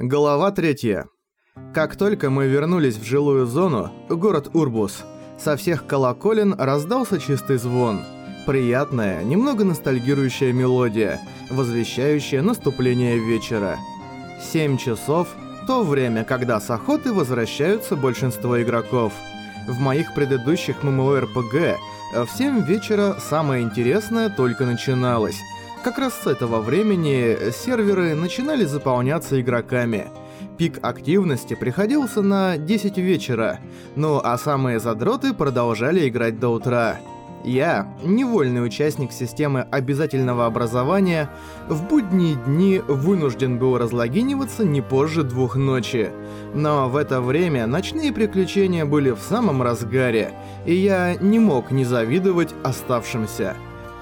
Глава 3. Как только мы вернулись в жилую зону, город Урбус, со всех колоколен раздался чистый звон. Приятная, немного ностальгирующая мелодия, возвещающая наступление вечера. 7 часов – то время, когда с охоты возвращаются большинство игроков. В моих предыдущих MMORPG в 7 вечера самое интересное только начиналось – как раз с этого времени серверы начинали заполняться игроками. Пик активности приходился на 10 вечера, ну а самые задроты продолжали играть до утра. Я, невольный участник системы обязательного образования, в будние дни вынужден был разлогиниваться не позже двух ночи. Но в это время ночные приключения были в самом разгаре, и я не мог не завидовать оставшимся.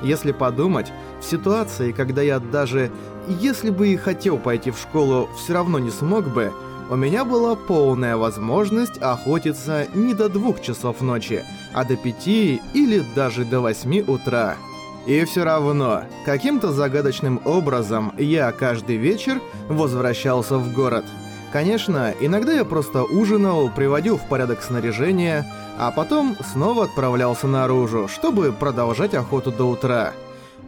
Если подумать, в ситуации, когда я даже, если бы и хотел пойти в школу, все равно не смог бы, у меня была полная возможность охотиться не до двух часов ночи, а до пяти или даже до восьми утра. И все равно, каким-то загадочным образом я каждый вечер возвращался в город. Конечно, иногда я просто ужинал, приводил в порядок снаряжение, а потом снова отправлялся наружу, чтобы продолжать охоту до утра.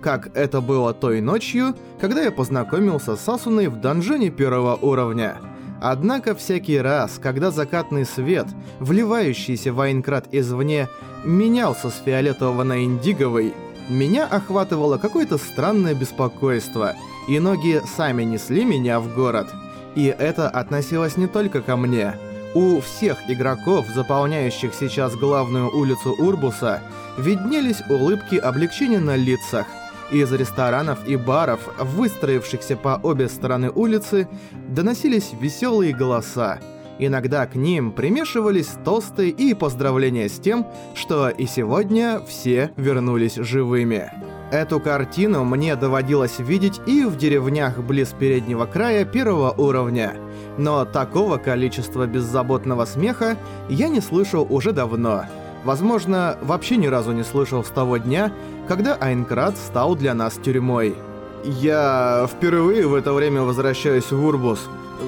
Как это было той ночью, когда я познакомился с Асуной в донжоне первого уровня. Однако всякий раз, когда закатный свет, вливающийся в Айнкрат извне, менялся с фиолетового на индиговый, меня охватывало какое-то странное беспокойство, и ноги сами несли меня в город. И это относилось не только ко мне. У всех игроков, заполняющих сейчас главную улицу Урбуса, виднелись улыбки облегчения на лицах. Из ресторанов и баров, выстроившихся по обе стороны улицы, доносились веселые голоса. Иногда к ним примешивались тосты и поздравления с тем, что и сегодня все вернулись живыми. Эту картину мне доводилось видеть и в деревнях близ переднего края первого уровня. Но такого количества беззаботного смеха я не слышал уже давно. Возможно, вообще ни разу не слышал с того дня, когда Айнкрат стал для нас тюрьмой. Я впервые в это время возвращаюсь в Урбус.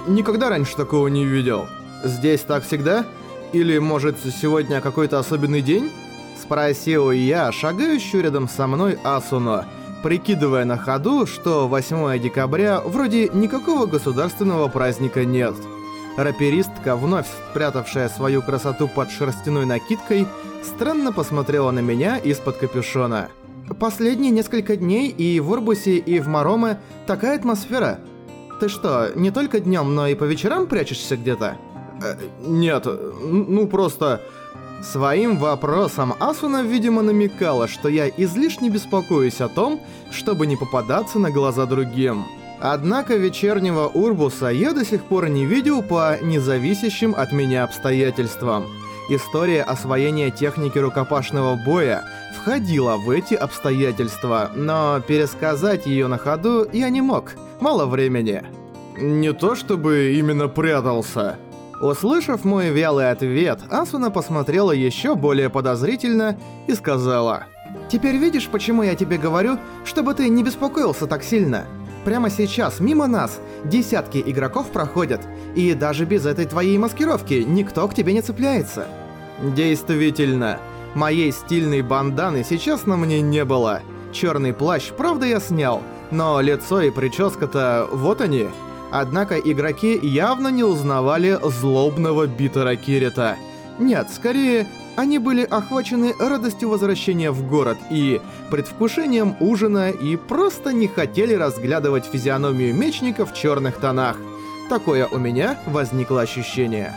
Никогда раньше такого не видел. Здесь так всегда? Или, может, сегодня какой-то особенный день? Спросил я, шагающую рядом со мной Асуно, прикидывая на ходу, что 8 декабря вроде никакого государственного праздника нет. Раперистка, вновь спрятавшая свою красоту под шерстяной накидкой, странно посмотрела на меня из-под капюшона. «Последние несколько дней и в Урбусе, и в Мароме такая атмосфера. Ты что, не только днем, но и по вечерам прячешься где-то?» э, «Нет, ну просто...» Своим вопросом Асуна, видимо, намекала, что я излишне беспокоюсь о том, чтобы не попадаться на глаза другим. Однако вечернего Урбуса я до сих пор не видел по независящим от меня обстоятельствам. История освоения техники рукопашного боя входила в эти обстоятельства, но пересказать ее на ходу я не мог, мало времени. Не то чтобы именно прятался. Услышав мой вялый ответ, Асуна посмотрела еще более подозрительно и сказала... «Теперь видишь, почему я тебе говорю, чтобы ты не беспокоился так сильно? Прямо сейчас, мимо нас, десятки игроков проходят, и даже без этой твоей маскировки никто к тебе не цепляется». «Действительно, моей стильной банданы сейчас на мне не было. Черный плащ, правда, я снял, но лицо и прическа-то вот они». Однако игроки явно не узнавали злобного Битера Кирита. Нет, скорее, они были охвачены радостью возвращения в город и предвкушением ужина и просто не хотели разглядывать физиономию мечника в черных тонах. Такое у меня возникло ощущение.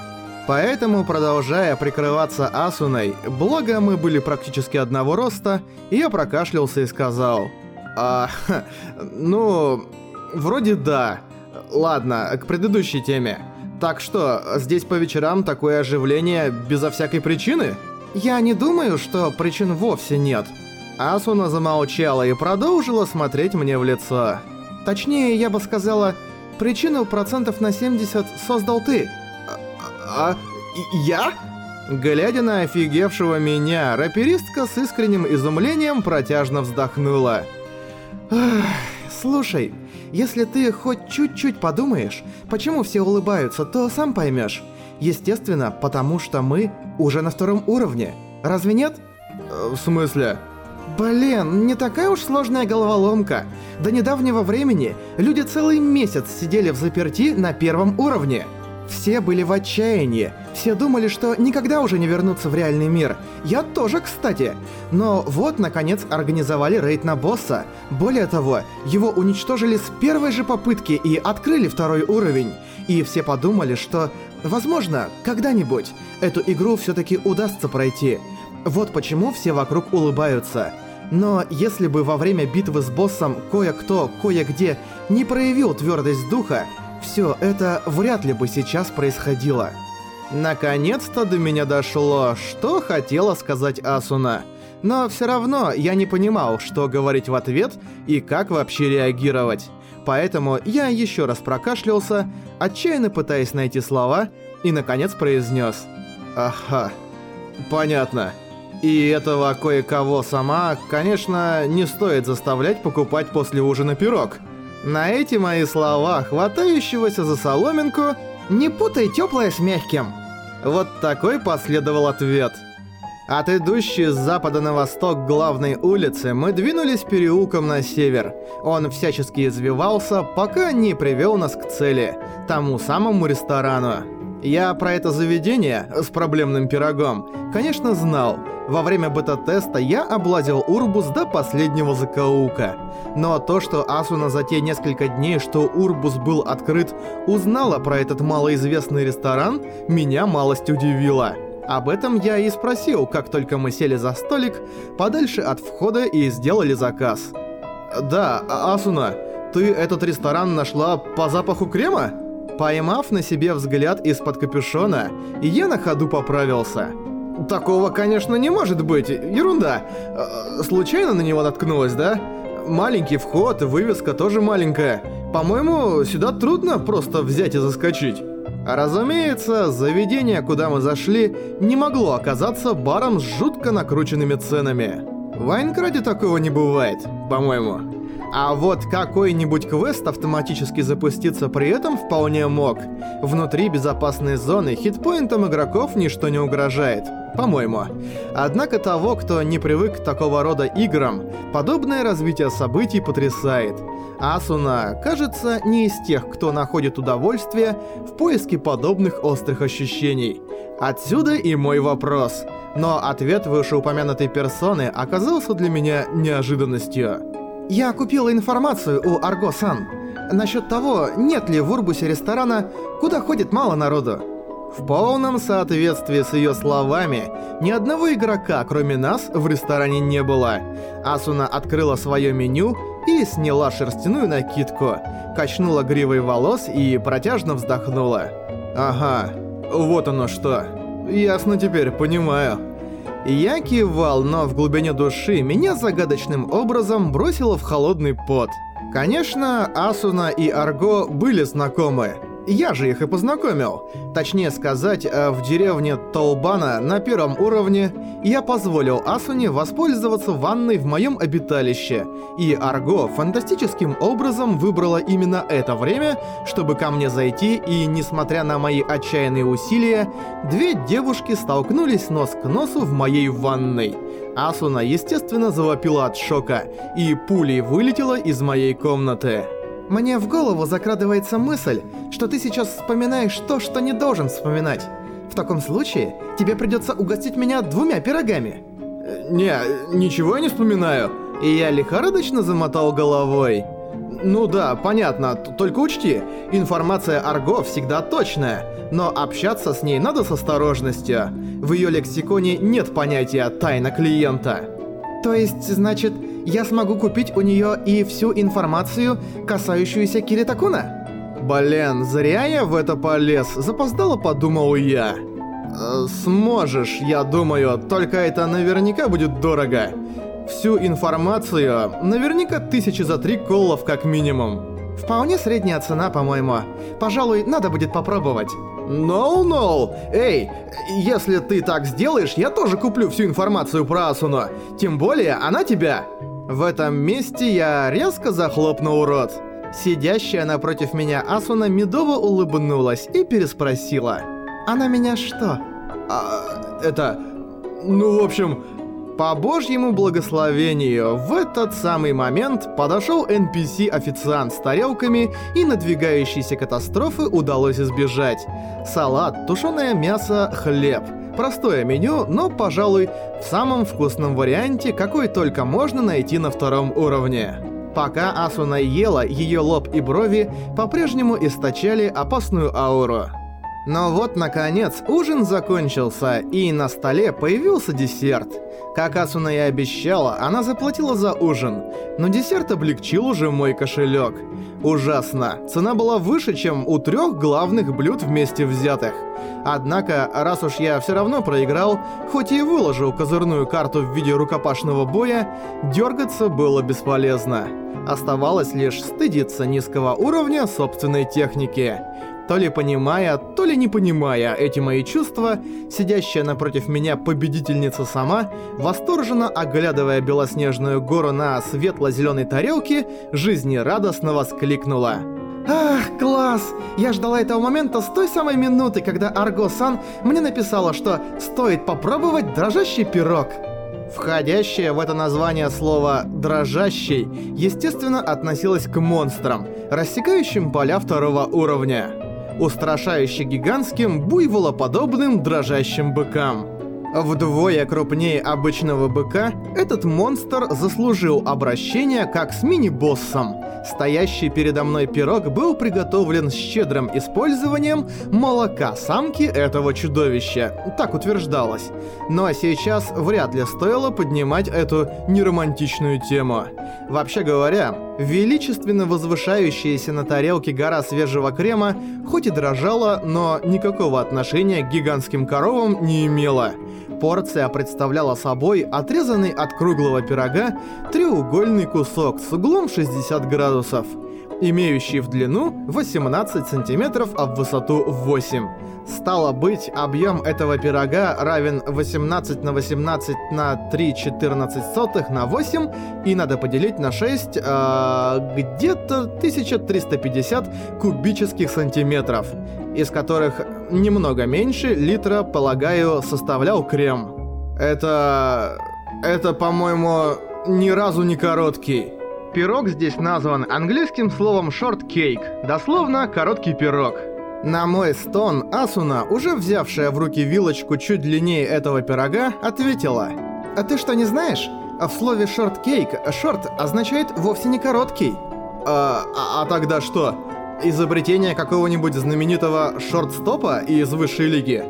Поэтому, продолжая прикрываться Асуной, благо мы были практически одного роста, я прокашлялся и сказал... «А, ну, вроде да». Ладно, к предыдущей теме. Так что, здесь по вечерам такое оживление безо всякой причины? Я не думаю, что причин вовсе нет. Асуна замолчала и продолжила смотреть мне в лицо. Точнее, я бы сказала, причину процентов на 70 создал ты. А... а я? Глядя на офигевшего меня, раперистка с искренним изумлением протяжно вздохнула. «Слушай, Если ты хоть чуть-чуть подумаешь, почему все улыбаются, то сам поймешь. Естественно, потому что мы уже на втором уровне. Разве нет? Э, в смысле? Блин, не такая уж сложная головоломка. До недавнего времени люди целый месяц сидели в заперти на первом уровне. Все были в отчаянии, все думали, что никогда уже не вернутся в реальный мир. Я тоже, кстати. Но вот, наконец, организовали рейд на босса. Более того, его уничтожили с первой же попытки и открыли второй уровень. И все подумали, что, возможно, когда-нибудь эту игру все-таки удастся пройти. Вот почему все вокруг улыбаются. Но если бы во время битвы с боссом кое-кто, кое-где не проявил твердость духа, все это вряд ли бы сейчас происходило. Наконец-то до меня дошло, что хотела сказать Асуна. Но все равно я не понимал, что говорить в ответ и как вообще реагировать. Поэтому я еще раз прокашлялся, отчаянно пытаясь найти слова, и наконец произнес: «Ага, понятно». И этого кое-кого сама, конечно, не стоит заставлять покупать после ужина пирог. На эти мои слова, хватающегося за соломинку, «Не путай теплое с мягким». Вот такой последовал ответ. От идущей с запада на восток главной улицы мы двинулись переулком на север. Он всячески извивался, пока не привел нас к цели, тому самому ресторану. Я про это заведение с проблемным пирогом, конечно, знал. Во время бета-теста я облазил Урбус до последнего закоулка. Но то, что Асуна за те несколько дней, что Урбус был открыт, узнала про этот малоизвестный ресторан, меня малость удивило. Об этом я и спросил, как только мы сели за столик, подальше от входа и сделали заказ. «Да, Асуна, ты этот ресторан нашла по запаху крема?» Поймав на себе взгляд из-под капюшона, я на ходу поправился. «Такого, конечно, не может быть. Ерунда. Э, случайно на него наткнулась, да? Маленький вход, вывеска тоже маленькая. По-моему, сюда трудно просто взять и заскочить». Разумеется, заведение, куда мы зашли, не могло оказаться баром с жутко накрученными ценами. В Айнкраде такого не бывает, по-моему. А вот какой-нибудь квест автоматически запуститься при этом вполне мог. Внутри безопасной зоны хитпоинтам игроков ничто не угрожает, по-моему. Однако того, кто не привык к такого рода играм, подобное развитие событий потрясает. Асуна, кажется, не из тех, кто находит удовольствие в поиске подобных острых ощущений. Отсюда и мой вопрос. Но ответ вышеупомянутой персоны оказался для меня неожиданностью. Я купила информацию у Арго-сан насчет того, нет ли в Урбусе ресторана, куда ходит мало народу. В полном соответствии с ее словами, ни одного игрока, кроме нас, в ресторане не было. Асуна открыла свое меню и сняла шерстяную накидку, качнула гривой волос и протяжно вздохнула. «Ага, вот оно что. Ясно теперь, понимаю». Я кивал, но в глубине души меня загадочным образом бросило в холодный пот. Конечно, Асуна и Арго были знакомы. Я же их и познакомил. Точнее сказать, э, в деревне Толбана на первом уровне я позволил Асуне воспользоваться ванной в моем обиталище, и Арго фантастическим образом выбрала именно это время, чтобы ко мне зайти, и несмотря на мои отчаянные усилия, две девушки столкнулись нос к носу в моей ванной. Асуна, естественно, завопила от шока, и пулей вылетела из моей комнаты. Мне в голову закрадывается мысль, что ты сейчас вспоминаешь то, что не должен вспоминать. В таком случае тебе придется угостить меня двумя пирогами. Э, не, ничего я не вспоминаю. И я лихорадочно замотал головой. Ну да, понятно, только учти, информация Арго всегда точная, но общаться с ней надо с осторожностью. В ее лексиконе нет понятия «тайна клиента». То есть, значит, я смогу купить у нее и всю информацию, касающуюся Киритакуна? Блин, зря я в это полез, запоздало подумал я. Э, сможешь, я думаю, только это наверняка будет дорого. Всю информацию, наверняка тысячи за три коллов как минимум. Вполне средняя цена, по-моему. Пожалуй, надо будет попробовать. «Ноу-ноу! No, no. Эй, если ты так сделаешь, я тоже куплю всю информацию про Асуну. Тем более, она тебя...» В этом месте я резко захлопнул рот. Сидящая напротив меня Асуна медово улыбнулась и переспросила. «Она меня что?» «А... это... ну, в общем...» По божьему благословению, в этот самый момент подошел NPC-официант с тарелками, и надвигающейся катастрофы удалось избежать. Салат, тушеное мясо, хлеб. Простое меню, но, пожалуй, в самом вкусном варианте, какой только можно найти на втором уровне. Пока Асуна ела, ее лоб и брови по-прежнему источали опасную ауру. Но вот, наконец, ужин закончился, и на столе появился десерт. Как Асуна и обещала, она заплатила за ужин, но десерт облегчил уже мой кошелек. Ужасно. Цена была выше, чем у трех главных блюд вместе взятых. Однако, раз уж я все равно проиграл, хоть и выложил козырную карту в виде рукопашного боя, дергаться было бесполезно. Оставалось лишь стыдиться низкого уровня собственной техники. То ли понимая, то ли не понимая эти мои чувства, сидящая напротив меня победительница сама, восторженно оглядывая белоснежную гору на светло-зеленой тарелке, жизнерадостно воскликнула. «Ах, класс! Я ждала этого момента с той самой минуты, когда Арго-сан мне написала, что стоит попробовать дрожащий пирог». Входящее в это название слово «дрожащий» естественно относилось к монстрам, рассекающим поля второго уровня устрашающе гигантским, буйволоподобным дрожащим быкам. Вдвое крупнее обычного быка, этот монстр заслужил обращение как с мини-боссом. Стоящий передо мной пирог был приготовлен щедрым использованием молока самки этого чудовища, так утверждалось. Но сейчас вряд ли стоило поднимать эту неромантичную тему. Вообще говоря, величественно возвышающаяся на тарелке гора свежего крема хоть и дрожала, но никакого отношения к гигантским коровам не имела. Порция представляла собой отрезанный от круглого пирога треугольный кусок с углом 60 градусов, имеющий в длину 18 сантиметров, а в высоту 8. Стало быть, объем этого пирога равен 18 на 18 на 3 14 сотых на 8, и надо поделить на 6, э, где-то 1350 кубических сантиметров, из которых немного меньше литра, полагаю, составлял крем. Это... это, по-моему, ни разу не короткий. Пирог здесь назван английским словом cake, дословно «короткий пирог». На мой стон Асуна, уже взявшая в руки вилочку чуть длиннее этого пирога, ответила. «А ты что, не знаешь? В слове cake short означает вовсе не короткий». А, а, а тогда что? Изобретение какого-нибудь знаменитого шорт-стопа из высшей лиги?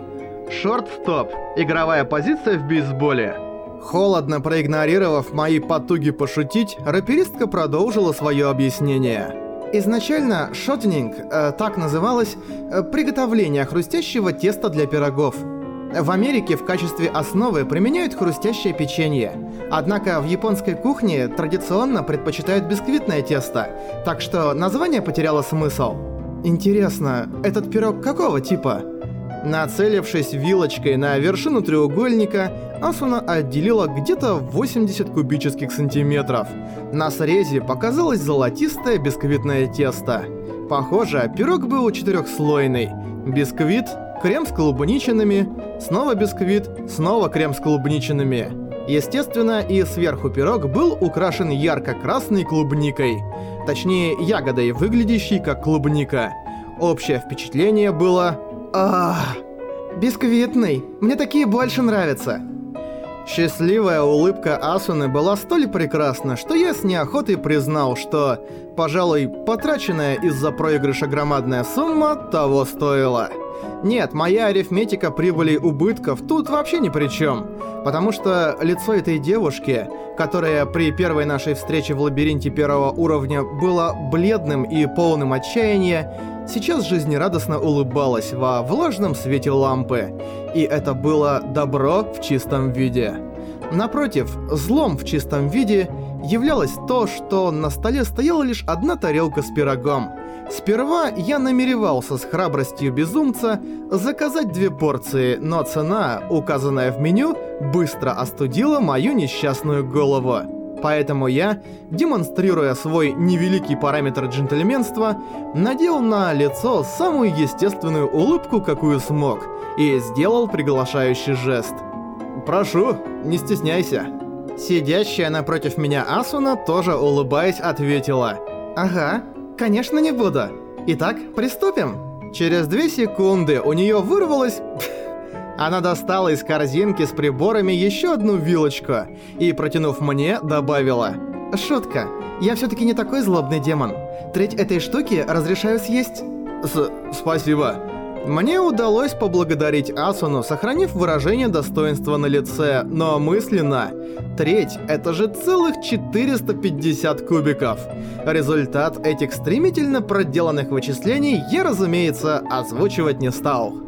Шорт-стоп. Игровая позиция в бейсболе. Холодно проигнорировав мои потуги пошутить, раперистка продолжила свое объяснение. Изначально шотнинг, э, так называлось, э, приготовление хрустящего теста для пирогов. В Америке в качестве основы применяют хрустящее печенье. Однако в японской кухне традиционно предпочитают бисквитное тесто, так что название потеряло смысл. Интересно, этот пирог какого типа? Нацелившись вилочкой на вершину треугольника, Асуна отделила где-то 80 кубических сантиметров. На срезе показалось золотистое бисквитное тесто. Похоже, пирог был четырехслойный. Бисквит, крем с клубничинами, снова бисквит, снова крем с клубничинами. Естественно, и сверху пирог был украшен ярко-красной клубникой. Точнее, ягодой, выглядящей как клубника. Общее впечатление было Ах, бисквитный. Мне такие больше нравятся. Счастливая улыбка Асуны была столь прекрасна, что я с неохотой признал, что, пожалуй, потраченная из-за проигрыша громадная сумма того стоила. Нет, моя арифметика прибыли убытков тут вообще ни при чем, потому что лицо этой девушки, которая при первой нашей встрече в лабиринте первого уровня было бледным и полным отчаяния, сейчас жизнерадостно улыбалась во влажном свете лампы, и это было добро в чистом виде. Напротив, злом в чистом виде являлось то, что на столе стояла лишь одна тарелка с пирогом. Сперва я намеревался с храбростью безумца заказать две порции, но цена, указанная в меню, быстро остудила мою несчастную голову. Поэтому я, демонстрируя свой невеликий параметр джентльменства, надел на лицо самую естественную улыбку, какую смог, и сделал приглашающий жест. «Прошу, не стесняйся». Сидящая напротив меня Асуна тоже улыбаясь ответила. «Ага, конечно не буду. Итак, приступим». Через две секунды у нее вырвалось... Она достала из корзинки с приборами еще одну вилочку и, протянув мне, добавила. «Шутка. Я все таки не такой злобный демон. Треть этой штуки разрешаю съесть». С «Спасибо». Мне удалось поблагодарить Асуну, сохранив выражение достоинства на лице, но мысленно. Треть — это же целых 450 кубиков. Результат этих стремительно проделанных вычислений я, разумеется, озвучивать не стал.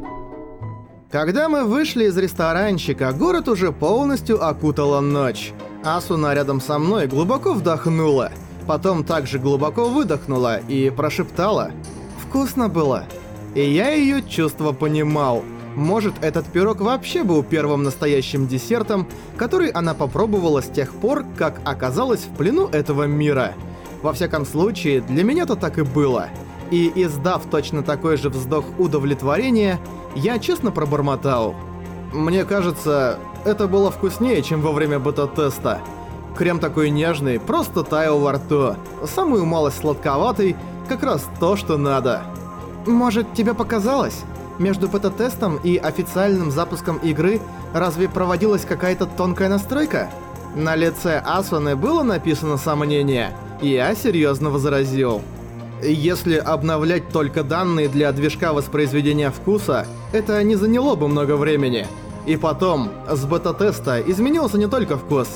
Когда мы вышли из ресторанчика, город уже полностью окутала ночь. Асуна рядом со мной глубоко вдохнула, потом также глубоко выдохнула и прошептала «Вкусно было». И я её чувство понимал. Может, этот пирог вообще был первым настоящим десертом, который она попробовала с тех пор, как оказалась в плену этого мира. Во всяком случае, для меня-то так и было. И издав точно такой же вздох удовлетворения, я честно пробормотал. Мне кажется, это было вкуснее, чем во время бета-теста. Крем такой нежный, просто таял во рту. Самую малость сладковатый, как раз то, что надо. Может, тебе показалось? Между бета-тестом и официальным запуском игры разве проводилась какая-то тонкая настройка? На лице Асуны было написано сомнение, и я серьезно возразил. Если обновлять только данные для движка воспроизведения вкуса, это не заняло бы много времени. И потом, с бета-теста изменился не только вкус.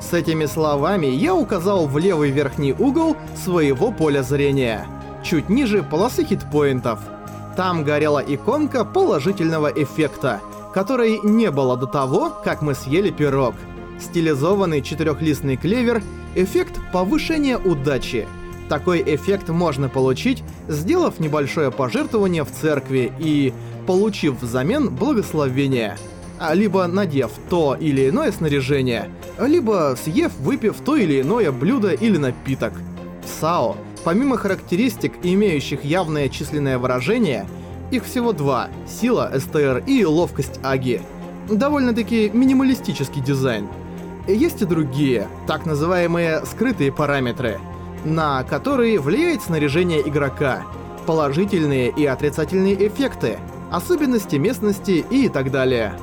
С этими словами я указал в левый верхний угол своего поля зрения. Чуть ниже полосы хитпоинтов. Там горела иконка положительного эффекта, которой не было до того, как мы съели пирог. Стилизованный четырехлистный клевер — эффект повышения удачи — такой эффект можно получить, сделав небольшое пожертвование в церкви и получив взамен благословение. А либо надев то или иное снаряжение, либо съев, выпив то или иное блюдо или напиток. САО, помимо характеристик, имеющих явное численное выражение, их всего два – сила, СТР и ловкость Аги. Довольно-таки минималистический дизайн. Есть и другие, так называемые скрытые параметры – на которые влияет снаряжение игрока, положительные и отрицательные эффекты, особенности местности и так далее.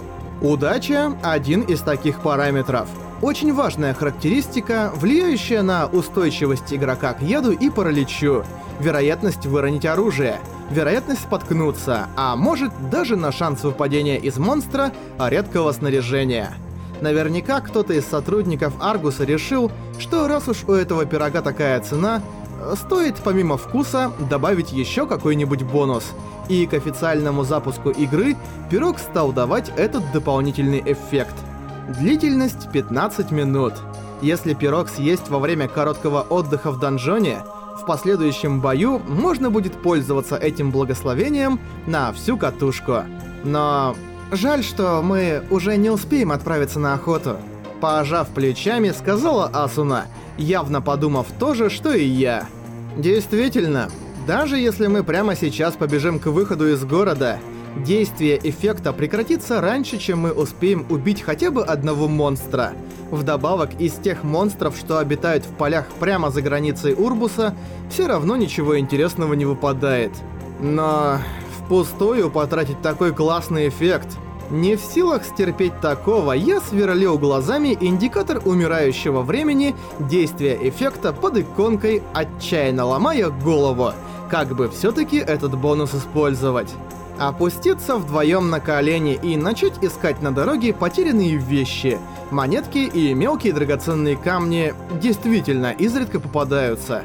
Удача – один из таких параметров. Очень важная характеристика, влияющая на устойчивость игрока к яду и параличу, вероятность выронить оружие, вероятность споткнуться, а может даже на шанс выпадения из монстра редкого снаряжения – Наверняка кто-то из сотрудников Аргуса решил, что раз уж у этого пирога такая цена, стоит помимо вкуса добавить еще какой-нибудь бонус. И к официальному запуску игры пирог стал давать этот дополнительный эффект. Длительность 15 минут. Если пирог съесть во время короткого отдыха в донжоне, в последующем бою можно будет пользоваться этим благословением на всю катушку. Но Жаль, что мы уже не успеем отправиться на охоту. Пожав плечами, сказала Асуна, явно подумав то же, что и я. Действительно, даже если мы прямо сейчас побежим к выходу из города, действие эффекта прекратится раньше, чем мы успеем убить хотя бы одного монстра. Вдобавок, из тех монстров, что обитают в полях прямо за границей Урбуса, все равно ничего интересного не выпадает. Но Впустую потратить такой классный эффект. Не в силах стерпеть такого, я сверлил глазами индикатор умирающего времени действия эффекта под иконкой, отчаянно ломая голову, как бы все-таки этот бонус использовать. Опуститься вдвоем на колени и начать искать на дороге потерянные вещи. Монетки и мелкие драгоценные камни действительно изредка попадаются.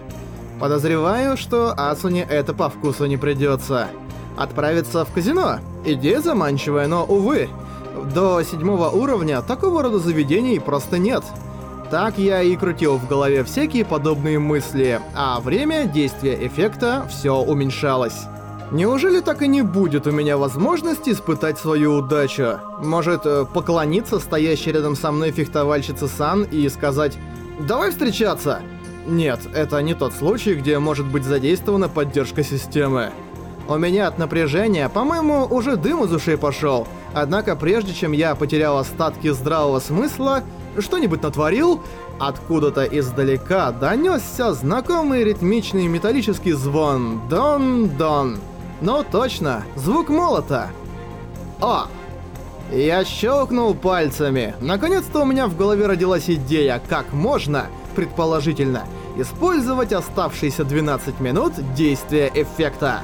Подозреваю, что Асуне это по вкусу не придется. Отправиться в казино. Идея заманчивая, но, увы, до седьмого уровня такого рода заведений просто нет. Так я и крутил в голове всякие подобные мысли, а время действия эффекта все уменьшалось. Неужели так и не будет у меня возможности испытать свою удачу? Может, э, поклониться стоящей рядом со мной фехтовальщице Сан и сказать давай встречаться. Нет, это не тот случай, где может быть задействована поддержка системы. У меня от напряжения, по-моему, уже дым из ушей пошел. Однако прежде чем я потерял остатки здравого смысла, что-нибудь натворил, откуда-то издалека донесся знакомый ритмичный металлический звон «Дон-дон». Ну точно, звук молота. О! Я щелкнул пальцами. Наконец-то у меня в голове родилась идея, как можно, предположительно, использовать оставшиеся 12 минут действия эффекта.